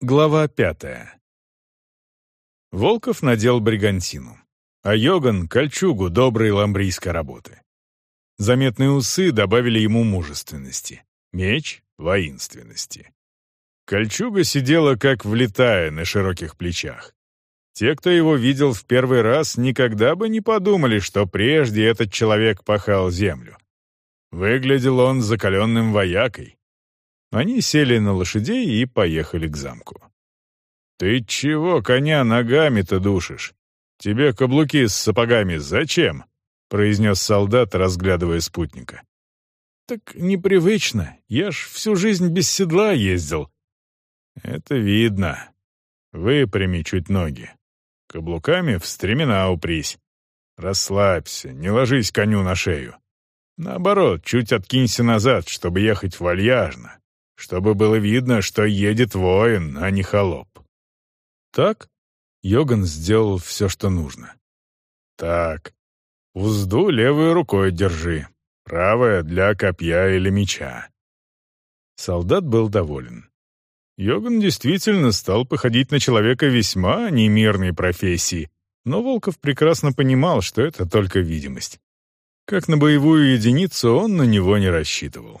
Глава пятая. Волков надел бригантину, а Йоган — кольчугу доброй ламбрийской работы. Заметные усы добавили ему мужественности, меч — воинственности. Кольчуга сидела как влетая на широких плечах. Те, кто его видел в первый раз, никогда бы не подумали, что прежде этот человек пахал землю. Выглядел он закаленным воякой, они сели на лошадей и поехали к замку. «Ты чего коня ногами-то душишь? Тебе каблуки с сапогами зачем?» — произнес солдат, разглядывая спутника. «Так непривычно. Я ж всю жизнь без седла ездил». «Это видно. Выпрями чуть ноги. Каблуками в стремена упрись. Расслабься, не ложись коню на шею. Наоборот, чуть откинься назад, чтобы ехать вальяжно, чтобы было видно, что едет воин, а не холоп. Так Йоган сделал все, что нужно. Так, узду левой рукой держи, правая для копья или меча. Солдат был доволен. Йоган действительно стал походить на человека весьма немирной профессии, но Волков прекрасно понимал, что это только видимость. Как на боевую единицу он на него не рассчитывал.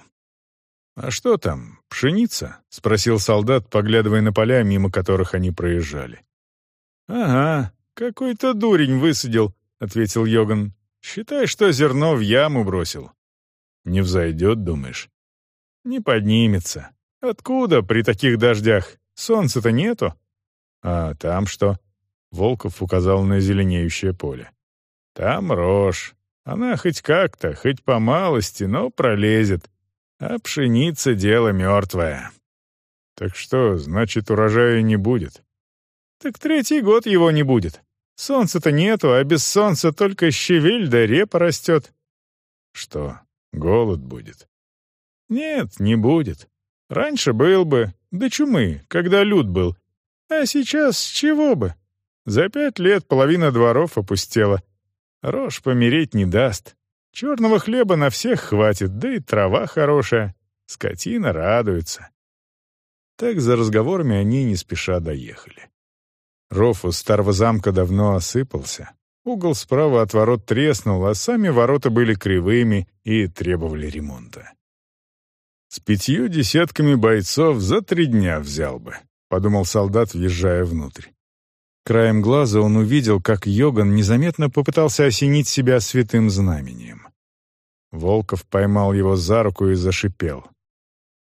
«А что там, пшеница?» — спросил солдат, поглядывая на поля, мимо которых они проезжали. «Ага, какой-то дурень высадил», — ответил Йоган. «Считай, что зерно в яму бросил». «Не взойдет, думаешь?» «Не поднимется. Откуда при таких дождях? Солнца-то нету». «А там что?» — Волков указал на зеленеющее поле. «Там рожь. Она хоть как-то, хоть по малости, но пролезет. А пшеница — дело мертвое. Так что, значит, урожая не будет? Так третий год его не будет. Солнца-то нету, а без солнца только щавель да репа растет. Что, голод будет? Нет, не будет. Раньше был бы, до чумы, когда люд был. А сейчас с чего бы? За пять лет половина дворов опустела. Рожь помереть не даст. Черного хлеба на всех хватит, да и трава хорошая. Скотина радуется. Так за разговорами они не спеша доехали. Ров у старого замка давно осыпался. Угол справа от ворот треснул, а сами ворота были кривыми и требовали ремонта. «С пятью десятками бойцов за три дня взял бы», — подумал солдат, въезжая внутрь. Краем глаза он увидел, как Йоган незаметно попытался осенить себя святым знамением. Волков поймал его за руку и зашипел.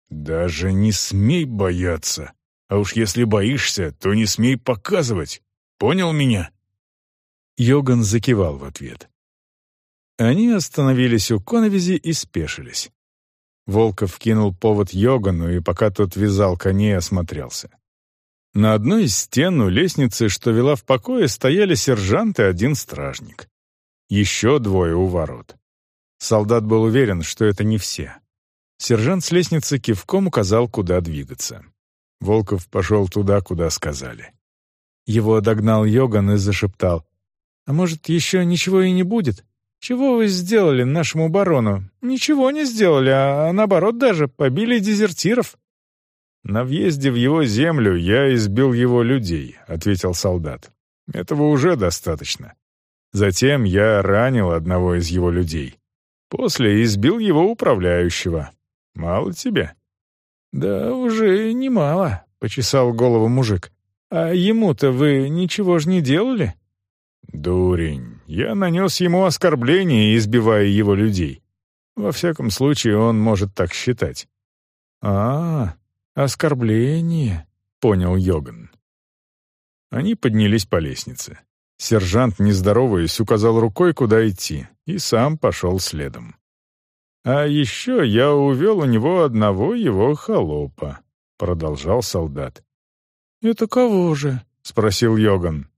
«Даже не смей бояться. А уж если боишься, то не смей показывать. Понял меня?» Йоган закивал в ответ. Они остановились у коновизи и спешились. Волков кинул повод Йогану, и пока тот вязал коней, осмотрелся. На одной из стен у лестницы, что вела в покое, стояли сержант и один стражник. Еще двое у ворот. Солдат был уверен, что это не все. Сержант с лестницы кивком указал, куда двигаться. Волков пошел туда, куда сказали. Его догнал Йоган и зашептал. «А может, еще ничего и не будет? Чего вы сделали нашему барону? Ничего не сделали, а наоборот даже побили дезертиров». «На въезде в его землю я избил его людей», — ответил солдат. «Этого уже достаточно. Затем я ранил одного из его людей. После избил его управляющего. Мало тебе?» «Да уже немало», — почесал голову мужик. «А ему-то вы ничего ж не делали?» «Дурень, я нанес ему оскорбление, избивая его людей. Во всяком случае, он может так считать». «А, «Оскорбление», — понял Йоган. Они поднялись по лестнице. Сержант, не здороваясь, указал рукой, куда идти, и сам пошел следом. «А еще я увел у него одного его холопа», — продолжал солдат. «Это кого же?» — спросил Йоган.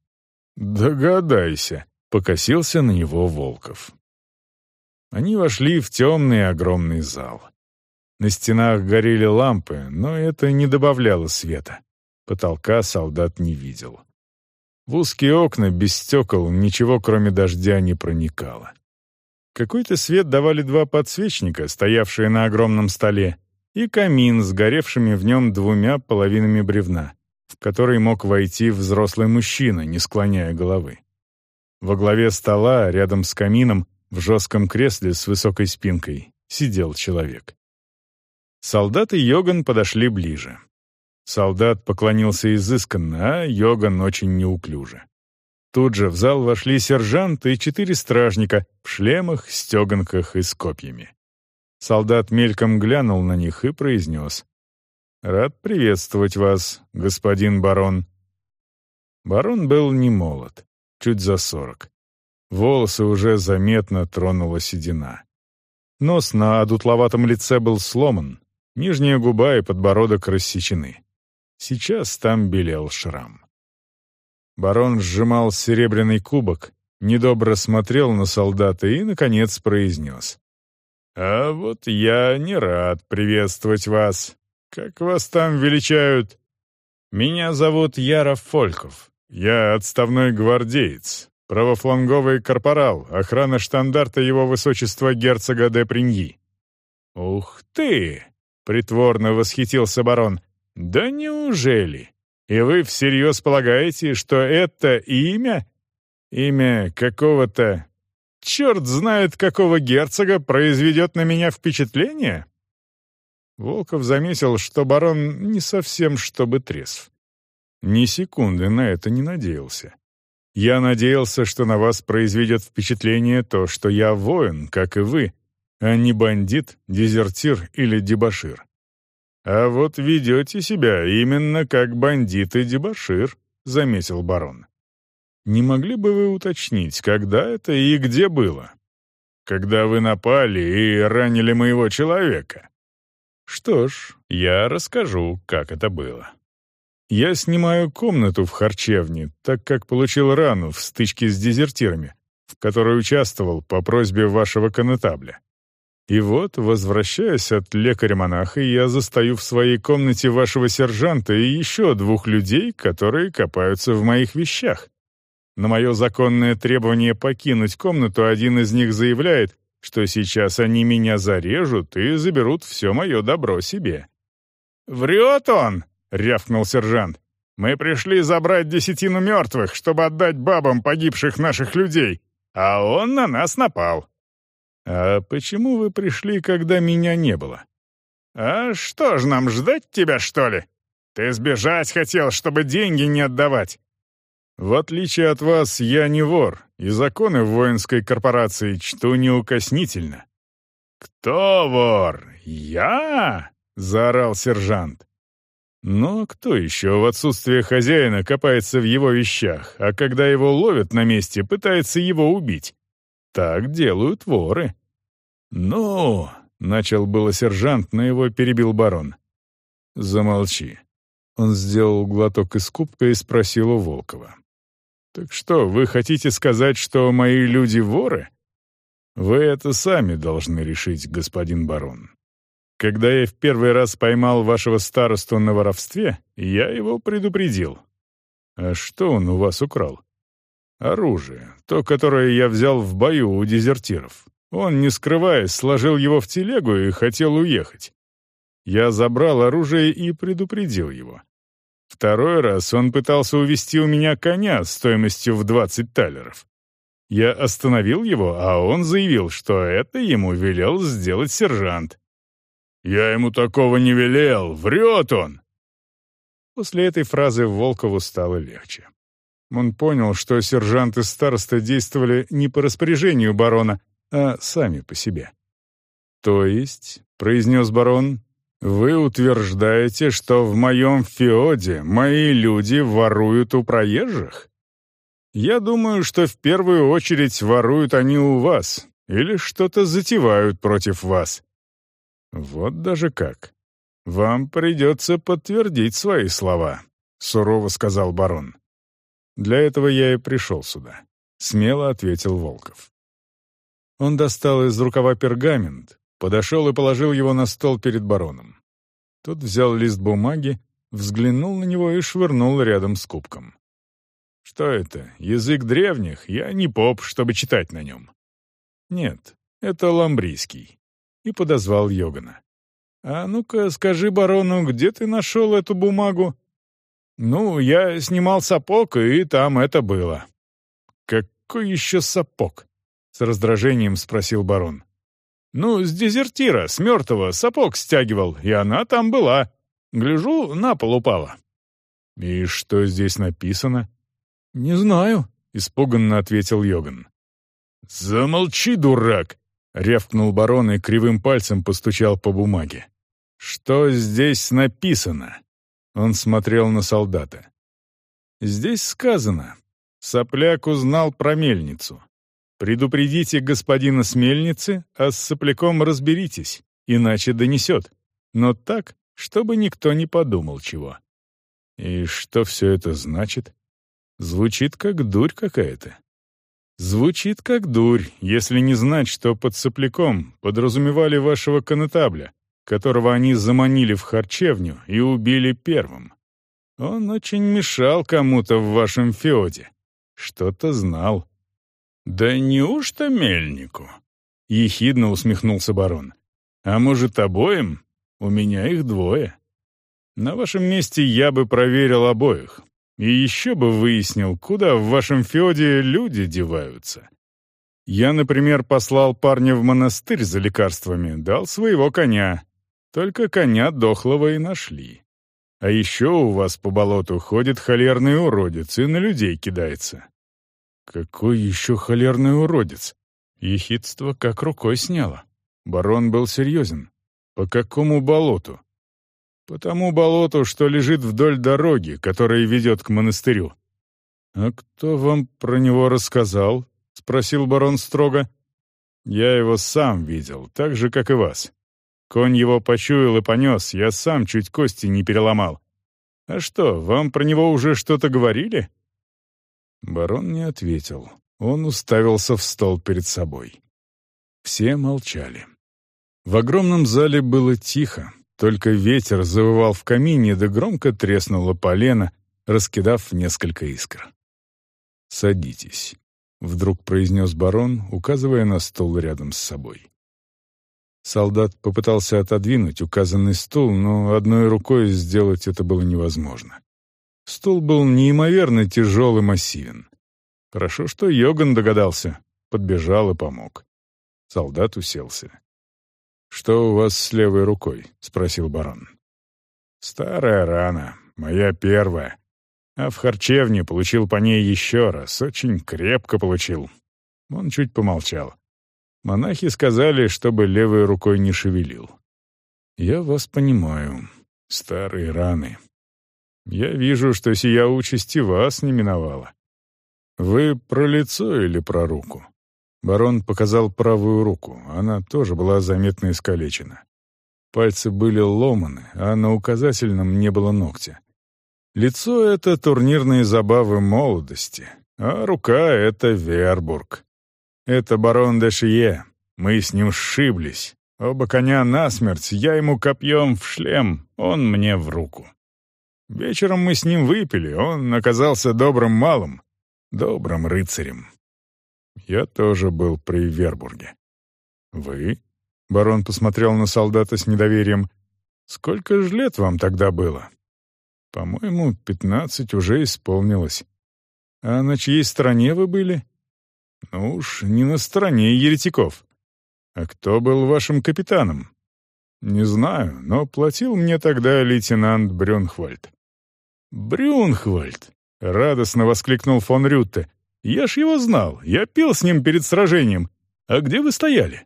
«Догадайся», — покосился на него Волков. Они вошли в темный огромный зал. На стенах горели лампы, но это не добавляло света. Потолка солдат не видел. В узкие окна без стекол ничего, кроме дождя, не проникало. Какой-то свет давали два подсвечника, стоявшие на огромном столе, и камин с горевшими в нем двумя половинами бревна. в который мог войти взрослый мужчина, не склоняя головы. Во главе стола, рядом с камином, в жестком кресле с высокой спинкой, сидел человек. Солдат и Йоган подошли ближе. Солдат поклонился изысканно, а Йоган очень неуклюже. Тут же в зал вошли сержант и четыре стражника в шлемах, стеганках и с копьями. Солдат мельком глянул на них и произнес. «Рад приветствовать вас, господин барон». Барон был не молод, чуть за сорок. Волосы уже заметно тронула седина. Нос на одутловатом лице был сломан, нижняя губа и подбородок рассечены. Сейчас там белел шрам. Барон сжимал серебряный кубок, недобро смотрел на солдата и, наконец, произнес. «А вот я не рад приветствовать вас. Как вас там величают?» «Меня зовут Яров Фольков. Я отставной гвардеец, правофланговый корпорал, охрана штандарта его высочества герцога де Приньи». «Ух ты!» — притворно восхитился барон. «Да неужели? И вы всерьез полагаете, что это имя, имя какого-то, черт знает какого герцога, произведет на меня впечатление?» Волков заметил, что барон не совсем чтобы трезв. Ни секунды на это не надеялся. Я надеялся, что на вас произведет впечатление то, что я воин, как и вы, а не бандит, дезертир или дебошир. «А вот ведете себя именно как бандит и дебошир», — заметил барон. «Не могли бы вы уточнить, когда это и где было?» «Когда вы напали и ранили моего человека». «Что ж, я расскажу, как это было». «Я снимаю комнату в харчевне, так как получил рану в стычке с дезертирами, в которой участвовал по просьбе вашего конетабля. И вот, возвращаясь от лекаря-монаха, я застаю в своей комнате вашего сержанта и еще двух людей, которые копаются в моих вещах. На мое законное требование покинуть комнату один из них заявляет, что сейчас они меня зарежут и заберут все мое добро себе. «Врет он!» — рявкнул сержант. «Мы пришли забрать десятину мертвых, чтобы отдать бабам погибших наших людей, а он на нас напал. «А почему вы пришли, когда меня не было?» «А что ж нам ждать тебя, что ли? Ты сбежать хотел, чтобы деньги не отдавать». «В отличие от вас, я не вор, и законы в воинской корпорации чту неукоснительно». «Кто вор? Я?» — заорал сержант. Но кто еще в отсутствие хозяина копается в его вещах, а когда его ловят на месте, пытается его убить? Так делают воры. «Ну!» — начал было сержант, но его перебил барон. «Замолчи». Он сделал глоток из кубка и спросил у Волкова. «Так что, вы хотите сказать, что мои люди воры?» «Вы это сами должны решить, господин барон. Когда я в первый раз поймал вашего старосту на воровстве, я его предупредил. А что он у вас украл?» «Оружие, то, которое я взял в бою у дезертиров. Он, не скрываясь, сложил его в телегу и хотел уехать. Я забрал оружие и предупредил его. Второй раз он пытался увести у меня коня стоимостью в 20 талеров. Я остановил его, а он заявил, что это ему велел сделать сержант. «Я ему такого не велел, врет он!» После этой фразы Волкову стало легче. Он понял, что сержант и староста действовали не по распоряжению барона, а сами по себе. «То есть», — произнес барон, — «вы утверждаете, что в моем феоде мои люди воруют у проезжих? Я думаю, что в первую очередь воруют они у вас или что-то затевают против вас». «Вот даже как. Вам придется подтвердить свои слова», — сурово сказал барон. «Для этого я и пришел сюда», — смело ответил Волков. Он достал из рукава пергамент, подошел и положил его на стол перед бароном. Тот взял лист бумаги, взглянул на него и швырнул рядом с кубком. «Что это? Язык древних? Я не поп, чтобы читать на нем». «Нет, это ламбрийский». И подозвал Йогана. «А ну-ка, скажи барону, где ты нашел эту бумагу?» «Ну, я снимал сапог, и там это было». «Какой еще сапог?» — с раздражением спросил барон. «Ну, с дезертира, с мертвого, сапог стягивал, и она там была. Гляжу, на пол упала». «И что здесь написано?» «Не знаю», — испуганно ответил Йоган. «Замолчи, дурак!» — рявкнул барон и кривым пальцем постучал по бумаге. «Что здесь написано?» Он смотрел на солдата. «Здесь сказано. Сопляк узнал про мельницу. Предупредите господина с мельницы, а с сопляком разберитесь, иначе донесет. Но так, чтобы никто не подумал чего». «И что все это значит?» Звучит как дурь какая-то. Звучит как дурь, если не знать, что под сопляком подразумевали вашего конетабля, которого они заманили в харчевню и убили первым. Он очень мешал кому-то в вашем феоде. Что-то знал. «Да неужто мельнику?» — ехидно усмехнулся барон. «А может, обоим? У меня их двое. На вашем месте я бы проверил обоих. И еще бы выяснил, куда в вашем феоде люди деваются. Я, например, послал парня в монастырь за лекарствами, дал своего коня. Только коня дохлого и нашли. А еще у вас по болоту ходит холерный уродец и на людей кидается. Какой еще холерный уродец? Ехидство как рукой сняло. Барон был серьезен. По какому болоту? По тому болоту, что лежит вдоль дороги, которая ведет к монастырю». «А кто вам про него рассказал?» — спросил барон строго. «Я его сам видел, так же, как и вас. Конь его почуял и понес, я сам чуть кости не переломал. А что, вам про него уже что-то говорили?» Барон не ответил. Он уставился в стол перед собой. Все молчали. В огромном зале было тихо, только ветер завывал в камине, да громко треснуло полено, раскидав несколько искр. «Садитесь», — вдруг произнес барон, указывая на стул рядом с собой. Солдат попытался отодвинуть указанный стул, но одной рукой сделать это было невозможно. Стул был неимоверно тяжел и массивен. Хорошо, что Йоган догадался, подбежал и помог. Солдат уселся. «Что у вас с левой рукой?» — спросил барон. «Старая рана, моя первая. А в харчевне получил по ней еще раз, очень крепко получил». Он чуть помолчал. Монахи сказали, чтобы левой рукой не шевелил. «Я вас понимаю. Старые раны. Я вижу, что сия участь и вас не миновала. Вы про лицо или про руку?» Барон показал правую руку, она тоже была заметно искалечена. Пальцы были ломаны, а на указательном не было ногтя. Лицо — это турнирные забавы молодости, а рука — это Вербург. Это барон де Шие. Мы с ним сшиблись. Оба коня насмерть, я ему копьем в шлем, он мне в руку. Вечером мы с ним выпили, он оказался добрым малым, добрым рыцарем. Я тоже был при Вербурге». «Вы?» — барон посмотрел на солдата с недоверием. «Сколько же лет вам тогда было?» «По-моему, пятнадцать уже исполнилось. А на чьей стороне вы были?» «Ну уж, не на стороне еретиков. А кто был вашим капитаном?» «Не знаю, но платил мне тогда лейтенант Брюнхвальд». «Брюнхвальд!» — радостно воскликнул фон Рютте. Я ж его знал, я пил с ним перед сражением. А где вы стояли?»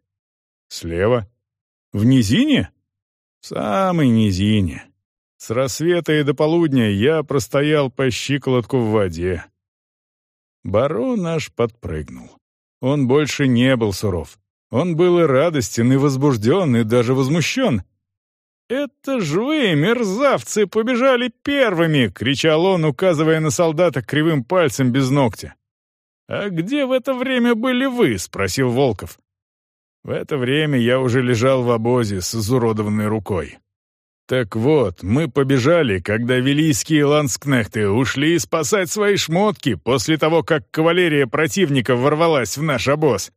«Слева». «В низине?» «В самой низине. С рассвета и до полудня я простоял по щиколотку в воде». Барон аж подпрыгнул. Он больше не был суров. Он был и радостен, и возбужден, и даже возмущен. «Это ж вы, мерзавцы, побежали первыми!» — кричал он, указывая на солдата кривым пальцем без ногтя. «А где в это время были вы?» — спросил Волков. В это время я уже лежал в обозе с изуродованной рукой. Так вот, мы побежали, когда велийские ланскнехты ушли спасать свои шмотки после того, как кавалерия противника ворвалась в наш обоз.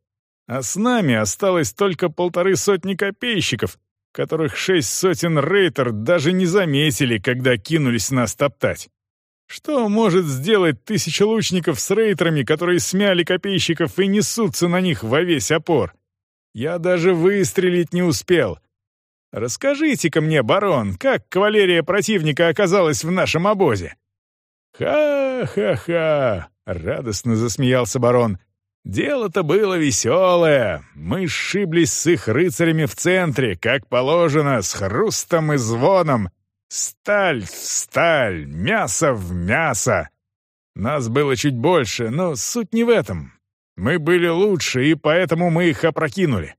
А с нами осталось только полторы сотни копейщиков, которых шесть сотен рейтер даже не заметили, когда кинулись нас топтать. Что может сделать тысяча лучников с рейтерами, которые смяли копейщиков и несутся на них во весь опор? Я даже выстрелить не успел. Расскажите-ка мне, барон, как кавалерия противника оказалась в нашем обозе?» «Ха-ха-ха!» — радостно засмеялся барон. «Дело-то было веселое. Мы сшиблись с их рыцарями в центре, как положено, с хрустом и звоном. Сталь в сталь, мясо в мясо. Нас было чуть больше, но суть не в этом. Мы были лучше, и поэтому мы их опрокинули.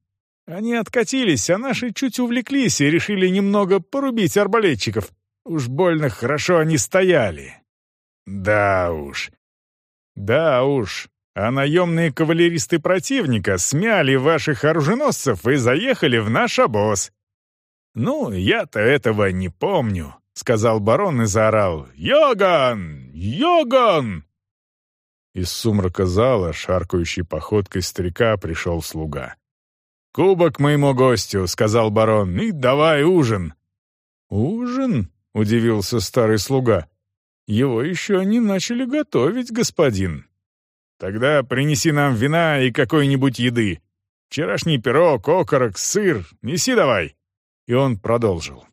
Они откатились, а наши чуть увлеклись и решили немного порубить арбалетчиков. Уж больно хорошо они стояли. Да уж. Да уж. А наемные кавалеристы противника смяли ваших оруженосцев и заехали в наш обоз. «Ну, я-то этого не помню», — сказал барон и заорал. «Йоган! Йоган!» Из сумрака зала, шаркающей походкой старика, пришел слуга. «Кубок моему гостю», — сказал барон, — «и давай ужин». «Ужин?» — удивился старый слуга. «Его еще не начали готовить, господин». «Тогда принеси нам вина и какой-нибудь еды. Вчерашний пирог, окорок, сыр. Неси давай». И он продолжил.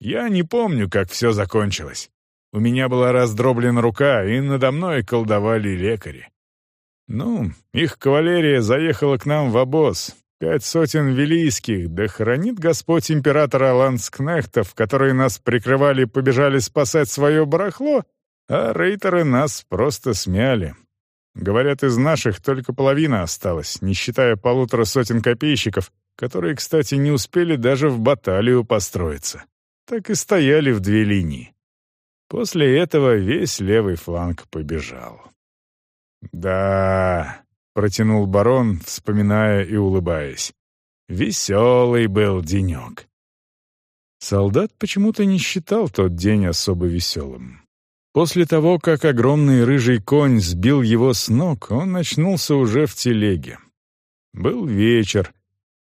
«Я не помню, как все закончилось. У меня была раздроблена рука, и надо мной колдовали лекари. Ну, их кавалерия заехала к нам в обоз. Пять сотен велийских, да хранит Господь императора ландскнехтов, которые нас прикрывали, побежали спасать свое барахло, а рейтеры нас просто смяли. Говорят, из наших только половина осталась, не считая полутора сотен копейщиков, которые, кстати, не успели даже в баталию построиться. Так и стояли в две линии. После этого весь левый фланг побежал. «Да», — протянул барон, вспоминая и улыбаясь, — «веселый был денек». Солдат почему-то не считал тот день особо веселым. После того, как огромный рыжий конь сбил его с ног, он очнулся уже в телеге. Был вечер,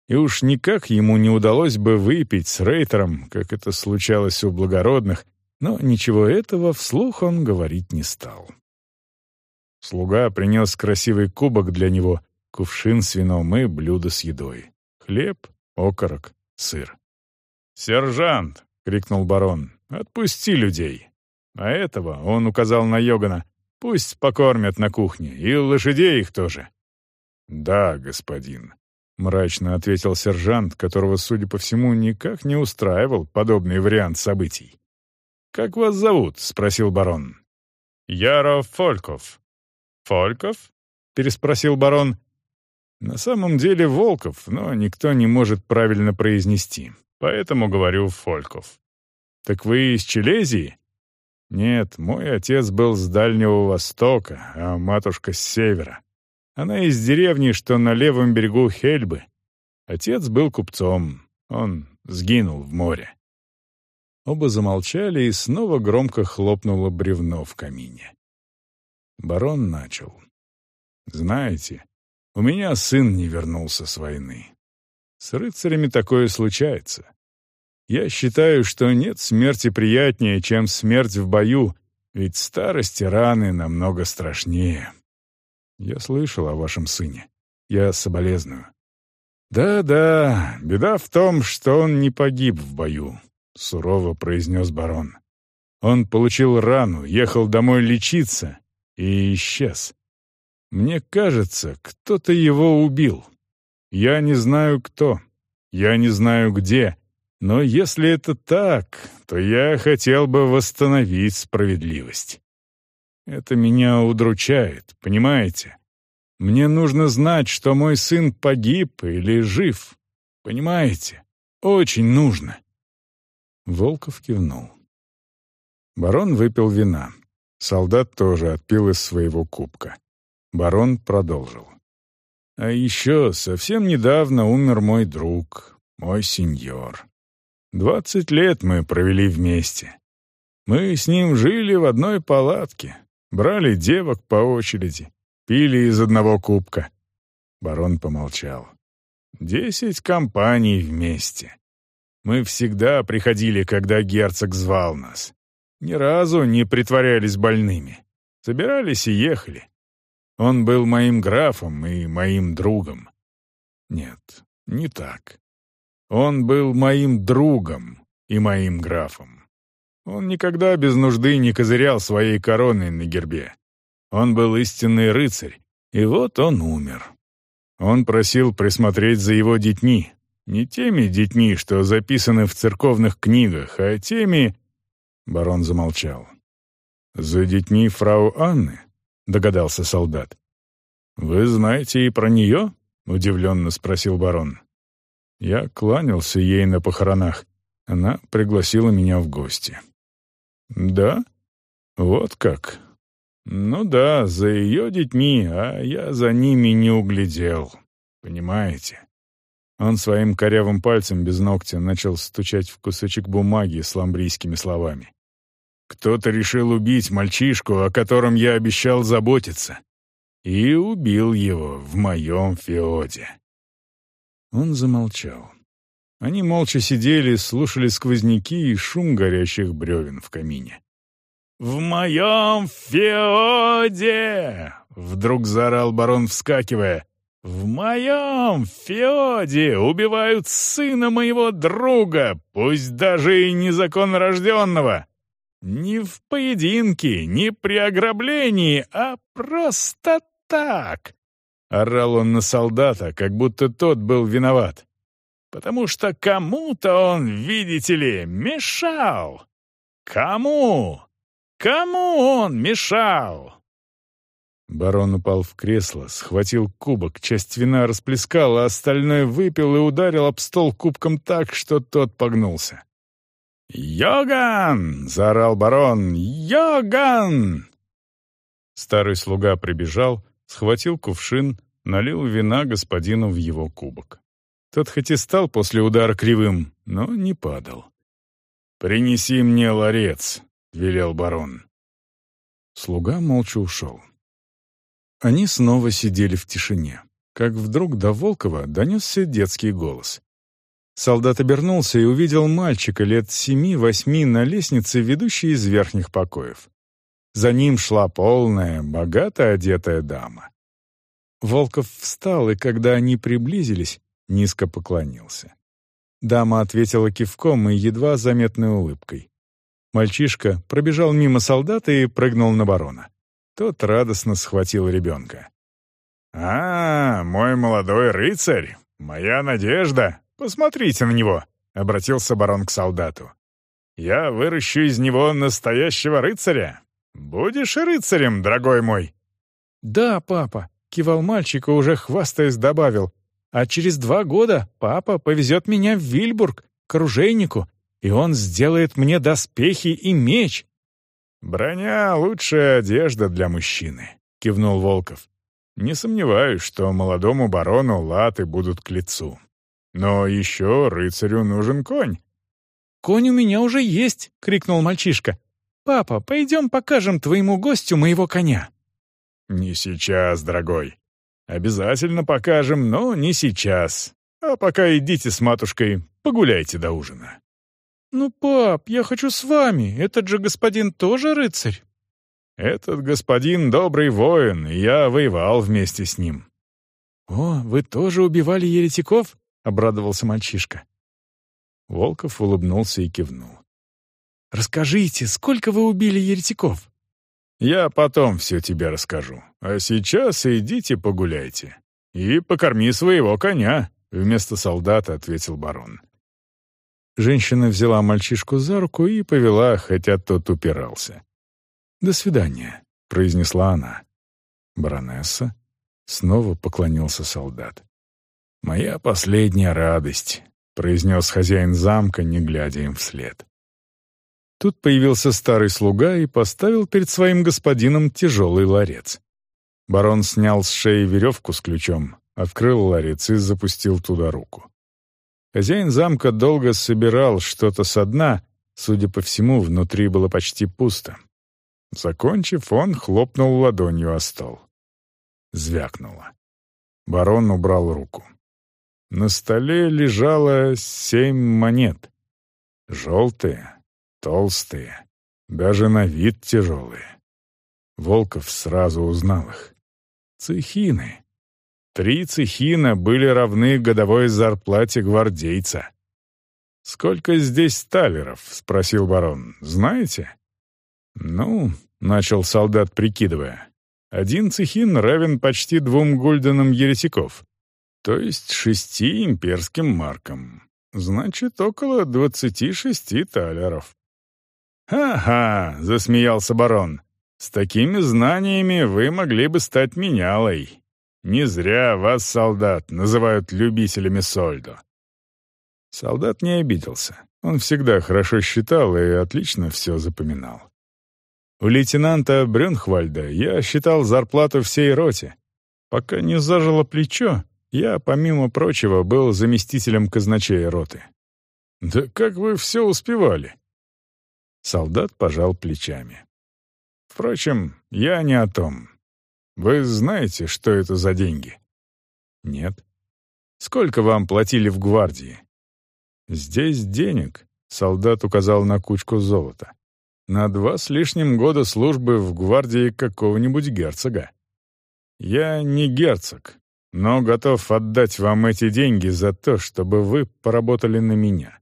и уж никак ему не удалось бы выпить с рейтером, как это случалось у благородных, но ничего этого вслух он говорить не стал. Слуга принес красивый кубок для него, кувшин с вином и блюдо с едой. Хлеб, окорок, сыр. «Сержант!» — крикнул барон. «Отпусти людей!» А этого, он указал на Йогана, пусть покормят на кухне, и лошадей их тоже. «Да, господин», мрачно ответил сержант, которого, судя по всему, никак не устраивал подобный вариант событий. «Как вас зовут?» — спросил барон. «Яро Фольков». «Фольков?» — переспросил барон. «На самом деле Волков, но никто не может правильно произнести, поэтому говорю Фольков». «Так вы из Челезии?» «Нет, мой отец был с Дальнего Востока, а матушка с Севера. Она из деревни, что на левом берегу Хельбы. Отец был купцом. Он сгинул в море. Оба замолчали, и снова громко хлопнуло бревно в камине. Барон начал. «Знаете, у меня сын не вернулся с войны. С рыцарями такое случается. Я считаю, что нет смерти приятнее, чем смерть в бою, ведь старость и раны намного страшнее. Я слышал о вашем сыне. Я соболезную. Да-да, беда в том, что он не погиб в бою, сурово произнес барон. Он получил рану, ехал домой лечиться и исчез. Мне кажется, кто-то его убил. Я не знаю кто, я не знаю где, но если это так, то я хотел бы восстановить справедливость. Это меня удручает, понимаете? Мне нужно знать, что мой сын погиб или жив. Понимаете? Очень нужно. Волков кивнул. Барон выпил вина. Солдат тоже отпил из своего кубка. Барон продолжил. А еще совсем недавно умер мой друг, мой сеньор. Двадцать лет мы провели вместе. Мы с ним жили в одной палатке, Брали девок по очереди, пили из одного кубка. Барон помолчал. Десять компаний вместе. Мы всегда приходили, когда герцог звал нас. Ни разу не притворялись больными. Собирались и ехали. Он был моим графом и моим другом. Нет, не так. Он был моим другом и моим графом. Он никогда без нужды не козырял своей короной на гербе. Он был истинный рыцарь, и вот он умер. Он просил присмотреть за его детьми, не теми детьми, что записаны в церковных книгах, а теми... Барон замолчал. «За детьми фрау Анны?» — догадался солдат. «Вы знаете и про нее?» — удивленно спросил барон. Я кланялся ей на похоронах. Она пригласила меня в гости. «Да? Вот как. Ну да, за ее детьми, а я за ними не углядел. Понимаете?» Он своим корявым пальцем без ногтя начал стучать в кусочек бумаги с ламбрийскими словами. «Кто-то решил убить мальчишку, о котором я обещал заботиться. И убил его в моем феоде». Он замолчал. Они молча сидели, слушали сквозняки и шум горящих бревен в камине. «В моем феоде!» — вдруг заорал барон, вскакивая. «В моем феоде убивают сына моего друга, пусть даже и незаконнорожденного. Не в поединке, не при ограблении, а просто так. Орал он на солдата, как будто тот был виноват. Потому что кому-то он, видите ли, мешал. Кому? Кому он мешал? Барон упал в кресло, схватил кубок, часть вина расплескал, а остальное выпил и ударил об стол кубком так, что тот погнулся. «Йоган!» — заорал барон. «Йоган!» Старый слуга прибежал, схватил кувшин, налил вина господину в его кубок. Тот хоть и стал после удара кривым, но не падал. «Принеси мне ларец», — велел барон. Слуга молча ушел. Они снова сидели в тишине, как вдруг до Волкова донесся детский голос. Солдат обернулся и увидел мальчика лет семи-восьми на лестнице, ведущей из верхних покоев. За ним шла полная, богато одетая дама. Волков встал, и когда они приблизились, низко поклонился. Дама ответила кивком и едва заметной улыбкой. Мальчишка пробежал мимо солдата и прыгнул на барона. Тот радостно схватил ребенка. «А, мой молодой рыцарь! Моя надежда! Посмотрите на него!» — обратился барон к солдату. «Я выращу из него настоящего рыцаря! «Будешь рыцарем, дорогой мой?» «Да, папа», — кивал мальчик и уже хвастаясь добавил. «А через два года папа повезет меня в Вильбург, к оружейнику, и он сделает мне доспехи и меч». «Броня — лучшая одежда для мужчины», — кивнул Волков. «Не сомневаюсь, что молодому барону латы будут к лицу. Но еще рыцарю нужен конь». «Конь у меня уже есть!» — крикнул мальчишка. «Папа, пойдем покажем твоему гостю моего коня». «Не сейчас, дорогой. Обязательно покажем, но не сейчас. А пока идите с матушкой, погуляйте до ужина». «Ну, пап, я хочу с вами. Этот же господин тоже рыцарь?» «Этот господин добрый воин, и я воевал вместе с ним». «О, вы тоже убивали еретиков?» — обрадовался мальчишка. Волков улыбнулся и кивнул. Расскажите, сколько вы убили еретиков?» «Я потом все тебе расскажу. А сейчас идите погуляйте. И покорми своего коня», — вместо солдата ответил барон. Женщина взяла мальчишку за руку и повела, хотя тот упирался. «До свидания», — произнесла она. Баронесса снова поклонился солдат. «Моя последняя радость», — произнес хозяин замка, не глядя им вслед. Тут появился старый слуга и поставил перед своим господином тяжелый ларец. Барон снял с шеи веревку с ключом, открыл ларец и запустил туда руку. Хозяин замка долго собирал что-то со дна, судя по всему, внутри было почти пусто. Закончив, он хлопнул ладонью о стол. Звякнуло. Барон убрал руку. На столе лежало семь монет. Желтые, толстые, даже на вид тяжелые. Волков сразу узнал их. Цехины. Три цехина были равны годовой зарплате гвардейца. «Сколько здесь талеров?» — спросил барон. «Знаете?» «Ну», — начал солдат, прикидывая, «один цехин равен почти двум гульденам еретиков, то есть шести имперским маркам. Значит, около двадцати шести талеров». «Ха-ха!» — засмеялся барон. «С такими знаниями вы могли бы стать менялой. Не зря вас, солдат, называют любителями сольдо». Солдат не обиделся. Он всегда хорошо считал и отлично все запоминал. У лейтенанта Брюнхвальда я считал зарплату всей роте. Пока не зажило плечо, я, помимо прочего, был заместителем казначея роты. «Да как вы все успевали?» Солдат пожал плечами. «Впрочем, я не о том. Вы знаете, что это за деньги?» «Нет». «Сколько вам платили в гвардии?» «Здесь денег», — солдат указал на кучку золота. «На два с лишним года службы в гвардии какого-нибудь герцога». «Я не герцог, но готов отдать вам эти деньги за то, чтобы вы поработали на меня».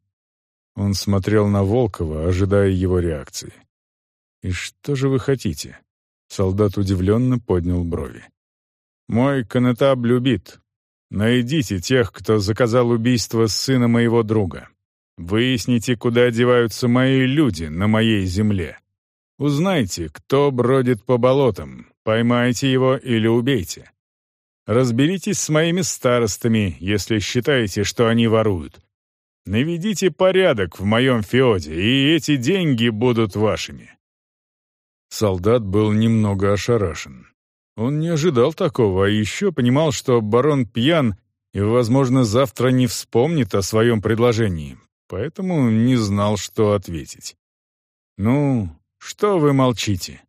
Он смотрел на Волкова, ожидая его реакции. «И что же вы хотите?» Солдат удивленно поднял брови. «Мой конетаб любит. Найдите тех, кто заказал убийство сына моего друга. Выясните, куда одеваются мои люди на моей земле. Узнайте, кто бродит по болотам, поймайте его или убейте. Разберитесь с моими старостами, если считаете, что они воруют. Наведите порядок в моем феоде, и эти деньги будут вашими». Солдат был немного ошарашен. Он не ожидал такого, а еще понимал, что барон пьян и, возможно, завтра не вспомнит о своем предложении, поэтому не знал, что ответить. «Ну, что вы молчите?»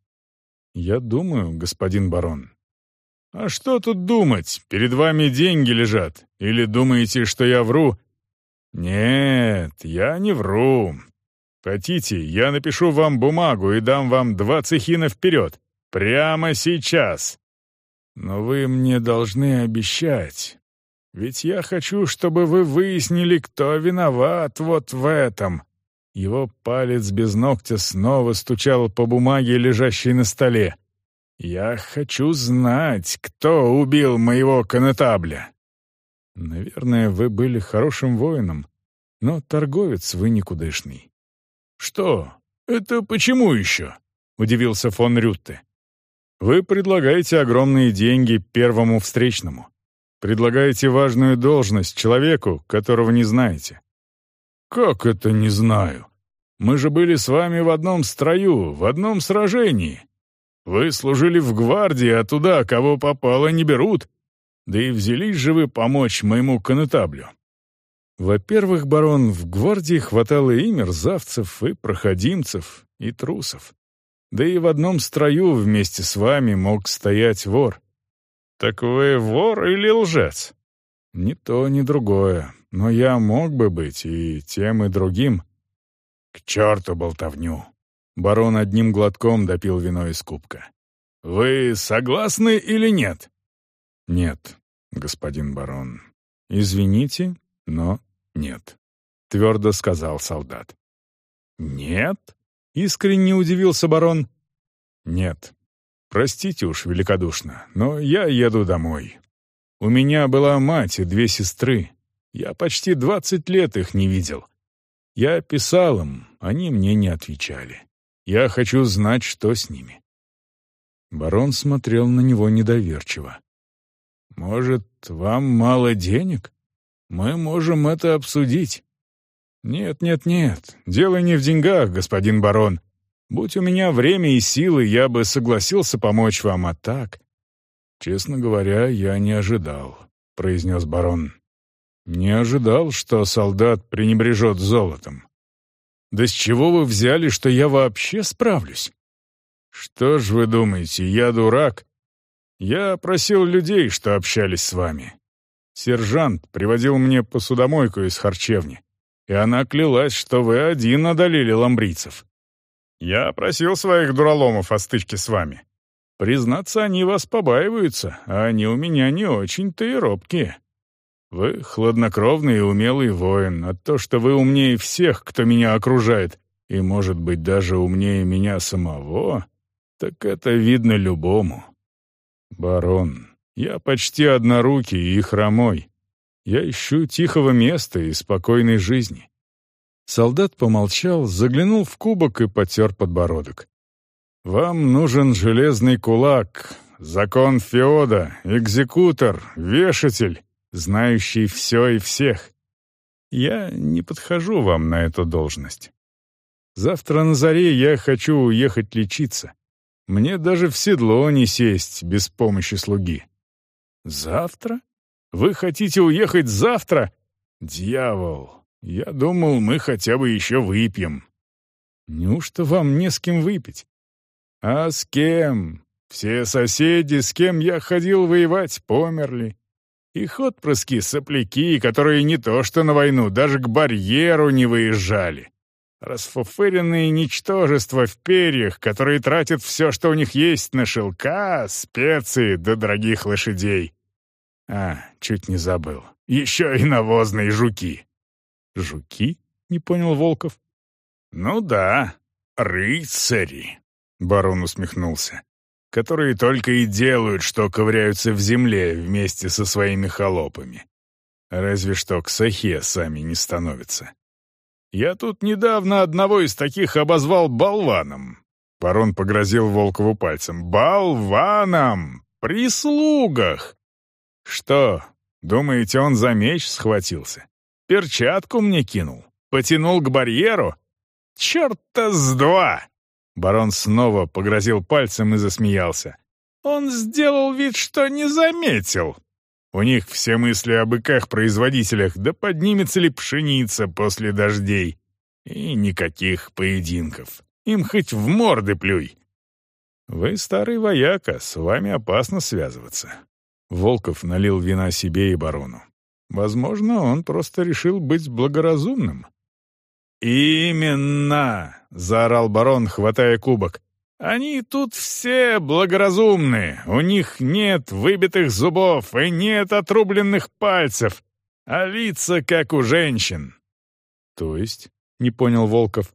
«Я думаю, господин барон». «А что тут думать? Перед вами деньги лежат. Или думаете, что я вру?» «Нет, я не вру. Хотите, я напишу вам бумагу и дам вам два цехина вперед. Прямо сейчас. Но вы мне должны обещать. Ведь я хочу, чтобы вы выяснили, кто виноват вот в этом». Его палец без ногтя снова стучал по бумаге, лежащей на столе. «Я хочу знать, кто убил моего конетабля». «Наверное, вы были хорошим воином, но торговец вы никудышный». «Что? Это почему еще?» — удивился фон Рютте. Вы предлагаете огромные деньги первому встречному. Предлагаете важную должность человеку, которого не знаете. Как это не знаю? Мы же были с вами в одном строю, в одном сражении. Вы служили в гвардии, а туда, кого попало, не берут. Да и взялись же вы помочь моему конетаблю. Во-первых, барон, в гвардии хватало и мерзавцев, и проходимцев, и трусов. Да и в одном строю вместе с вами мог стоять вор. Так вы вор или лжец? Ни то, ни другое. Но я мог бы быть и тем, и другим. К черту болтовню. Барон одним глотком допил вино из кубка. «Вы согласны или нет?» «Нет, господин барон. Извините, но нет», — твердо сказал солдат. «Нет?» — искренне удивился барон. «Нет. Простите уж великодушно, но я еду домой. У меня была мать и две сестры. Я почти двадцать лет их не видел. Я писал им, они мне не отвечали. Я хочу знать, что с ними». Барон смотрел на него недоверчиво. «Может, вам мало денег? Мы можем это обсудить. «Нет, нет, нет, дело не в деньгах, господин барон. Будь у меня время и силы, я бы согласился помочь вам, а так...» «Честно говоря, я не ожидал», — произнес барон. «Не ожидал, что солдат пренебрежет золотом. Да с чего вы взяли, что я вообще справлюсь? Что ж вы думаете, я дурак? Я просил людей, что общались с вами. Сержант приводил мне посудомойку из харчевни и она клялась, что вы один одолели ламбрийцев. Я просил своих дураломов о стычке с вами. Признаться, они вас побаиваются, а они у меня не очень-то и робкие. Вы хладнокровный и умелый воин, а то, что вы умнее всех, кто меня окружает, и, может быть, даже умнее меня самого, так это видно любому. Барон, я почти однорукий и хромой. Я ищу тихого места и спокойной жизни. Солдат помолчал, заглянул в кубок и потер подбородок. «Вам нужен железный кулак, закон Феода, экзекутор, вешатель, знающий все и всех. Я не подхожу вам на эту должность. Завтра на заре я хочу уехать лечиться. Мне даже в седло не сесть без помощи слуги. Завтра? Вы хотите уехать завтра? Дьявол! Я думал, мы хотя бы еще выпьем. Неужто вам не с кем выпить? А с кем? Все соседи, с кем я ходил воевать, померли. Их отпрыски — сопляки, которые не то что на войну, даже к барьеру не выезжали. Расфуфыренные ничтожества в перьях, которые тратят все, что у них есть, на шелка, специи да дорогих лошадей. А, чуть не забыл. Еще и навозные жуки. «Жуки?» — не понял Волков. «Ну да, рыцари», — барон усмехнулся, «которые только и делают, что ковыряются в земле вместе со своими холопами. Разве что к сахе сами не становятся. Я тут недавно одного из таких обозвал болваном. Барон погрозил Волкову пальцем. «Болваном! Прислугах!» «Что, думаете, он за меч схватился? Перчатку мне кинул? Потянул к барьеру? Черт-то с два!» Барон снова погрозил пальцем и засмеялся. «Он сделал вид, что не заметил. У них все мысли о быках-производителях, да поднимется ли пшеница после дождей. И никаких поединков. Им хоть в морды плюй. Вы старый вояка, с вами опасно связываться. Волков налил вина себе и барону. Возможно, он просто решил быть благоразумным. «Именно!» — заорал барон, хватая кубок. Они тут все благоразумные, у них нет выбитых зубов и нет отрубленных пальцев, а лица как у женщин». «То есть?» — не понял Волков.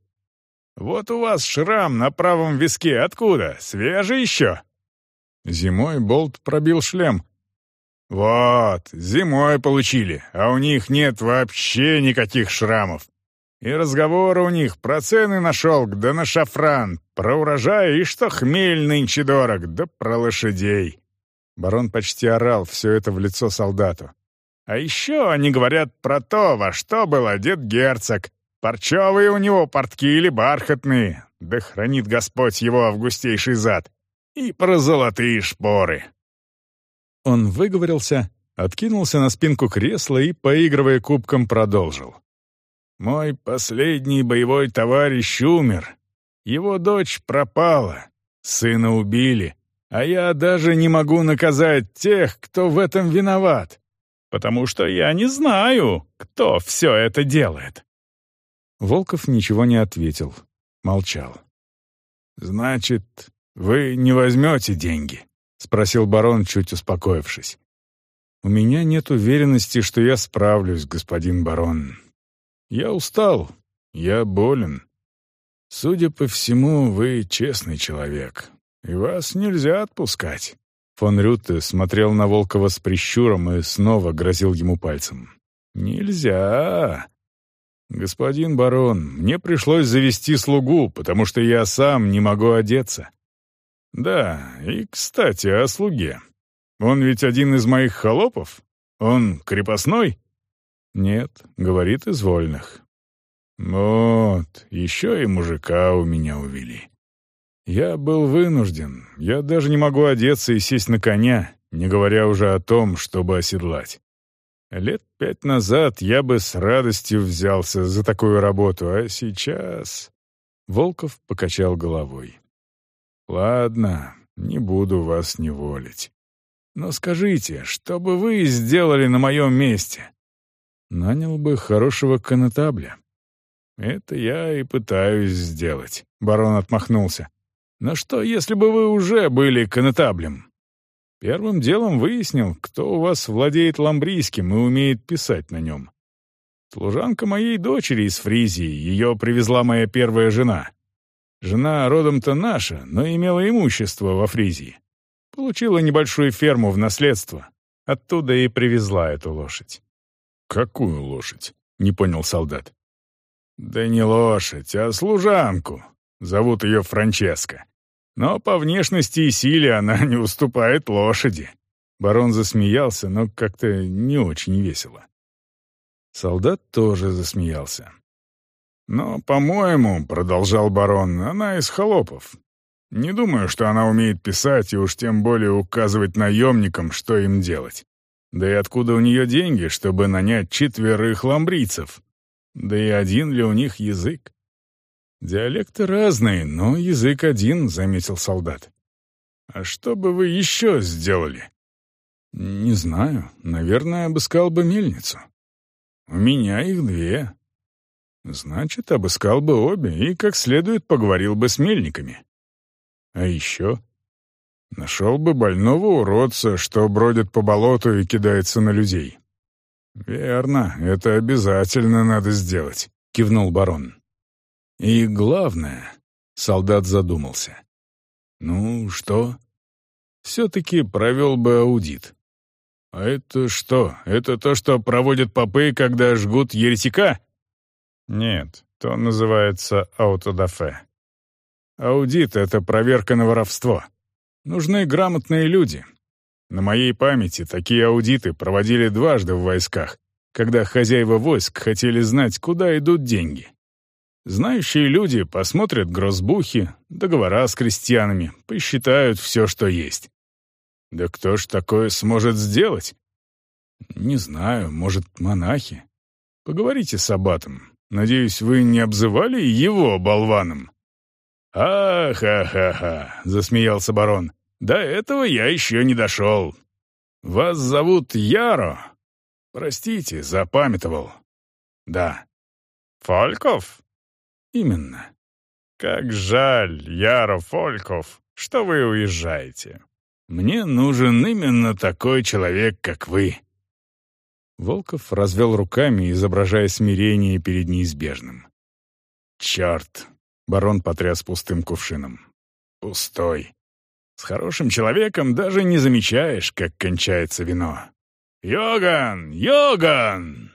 «Вот у вас шрам на правом виске. Откуда? Свежий еще?» Зимой болт пробил шлем. «Вот, зимой получили, а у них нет вообще никаких шрамов. И разговоры у них про цены на шелк, да на шафран, про урожай и что хмель нынче дорог, да про лошадей. Барон почти орал все это в лицо солдату. А еще они говорят про то, во что был одет герцог. Парчевые у него портки или бархатные, да хранит Господь его августейший зад. И про золотые шпоры. Он выговорился, откинулся на спинку кресла и, поигрывая кубком, продолжил. Мой последний боевой товарищ умер. Его дочь пропала. Сына убили. А я даже не могу наказать тех, кто в этом виноват. Потому что я не знаю, кто все это делает. Волков ничего не ответил. Молчал. «Значит, вы не возьмете деньги?» — спросил барон, чуть успокоившись. «У меня нет уверенности, что я справлюсь, господин барон. Я устал, я болен. Судя по всему, вы честный человек, и вас нельзя отпускать». Фон Рютте смотрел на Волкова с прищуром и снова грозил ему пальцем. «Нельзя!» «Господин барон, мне пришлось завести слугу, потому что я сам не могу одеться». «Да, и, кстати, о слуге. Он ведь один из моих холопов? Он крепостной?» «Нет», — говорит из вольных. «Вот, еще и мужика у меня увели. Я был вынужден, я даже не могу одеться и сесть на коня, не говоря уже о том, чтобы оседлать. Лет пять назад я бы с радостью взялся за такую работу, а сейчас...» Волков покачал головой. «Ладно, не буду вас неволить. Но скажите, что бы вы сделали на моем месте? Нанял бы хорошего конетабля. Это я и пытаюсь сделать», — барон отмахнулся. «Но что, если бы вы уже были конетаблем?» Первым делом выяснил, кто у вас владеет ламбрийским и умеет писать на нем. Служанка моей дочери из Фризии, ее привезла моя первая жена. Жена родом-то наша, но имела имущество во Фризии. Получила небольшую ферму в наследство. Оттуда и привезла эту лошадь. «Какую лошадь?» — не понял солдат. «Да не лошадь, а служанку. Зовут ее Франческа. Но по внешности и силе она не уступает лошади». Барон засмеялся, но как-то не очень весело. Солдат тоже засмеялся. «Но, по-моему, — продолжал барон, — она из холопов. Не думаю, что она умеет писать и уж тем более указывать наемникам, что им делать. Да и откуда у нее деньги, чтобы нанять четверых ламбрийцев? Да и один ли у них язык? Диалекты разные, но язык один, заметил солдат. А что бы вы еще сделали? Не знаю. Наверное, обыскал бы мельницу. У меня их две. Значит, обыскал бы обе и как следует поговорил бы с мельниками. А еще Нашел бы больного уродца, что бродит по болоту и кидается на людей. «Верно, это обязательно надо сделать», — кивнул барон. «И главное...» — солдат задумался. «Ну, что?» «Все-таки провел бы аудит». «А это что? Это то, что проводят попы, когда жгут еретика?» «Нет, то называется аутодафе». «Аудит — это проверка на воровство». Нужны грамотные люди. На моей памяти такие аудиты проводили дважды в войсках, когда хозяева войск хотели знать, куда идут деньги. Знающие люди посмотрят грозбухи, договора с крестьянами, посчитают все, что есть. Да кто ж такое сможет сделать? Не знаю, может, монахи? Поговорите с аббатом. Надеюсь, вы не обзывали его болваном? «А-ха-ха-ха!» — засмеялся барон. «До этого я еще не дошел. Вас зовут Яро? Простите, запамятовал. Да. Фольков? Именно. Как жаль, Яро Фольков, что вы уезжаете. Мне нужен именно такой человек, как вы». Волков развел руками, изображая смирение перед неизбежным. «Черт, Барон потряс пустым кувшином. «Пустой. С хорошим человеком даже не замечаешь, как кончается вино. Йоган! Йоган!»